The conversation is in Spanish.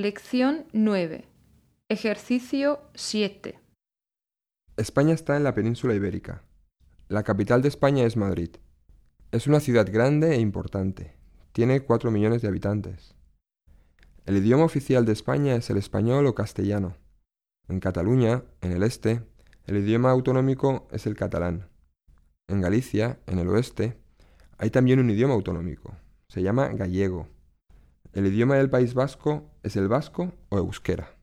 Lección 9. Ejercicio 7. España está en la península ibérica. La capital de España es Madrid. Es una ciudad grande e importante. Tiene 4 millones de habitantes. El idioma oficial de España es el español o castellano. En Cataluña, en el este, el idioma autonómico es el catalán. En Galicia, en el oeste, hay también un idioma autonómico. Se llama gallego. El idioma del País Vasco es el vasco o euskera.